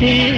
से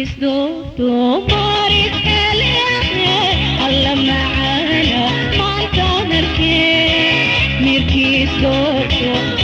وسدود ومار الكلام الله معانا ما انت مركي مركي سدود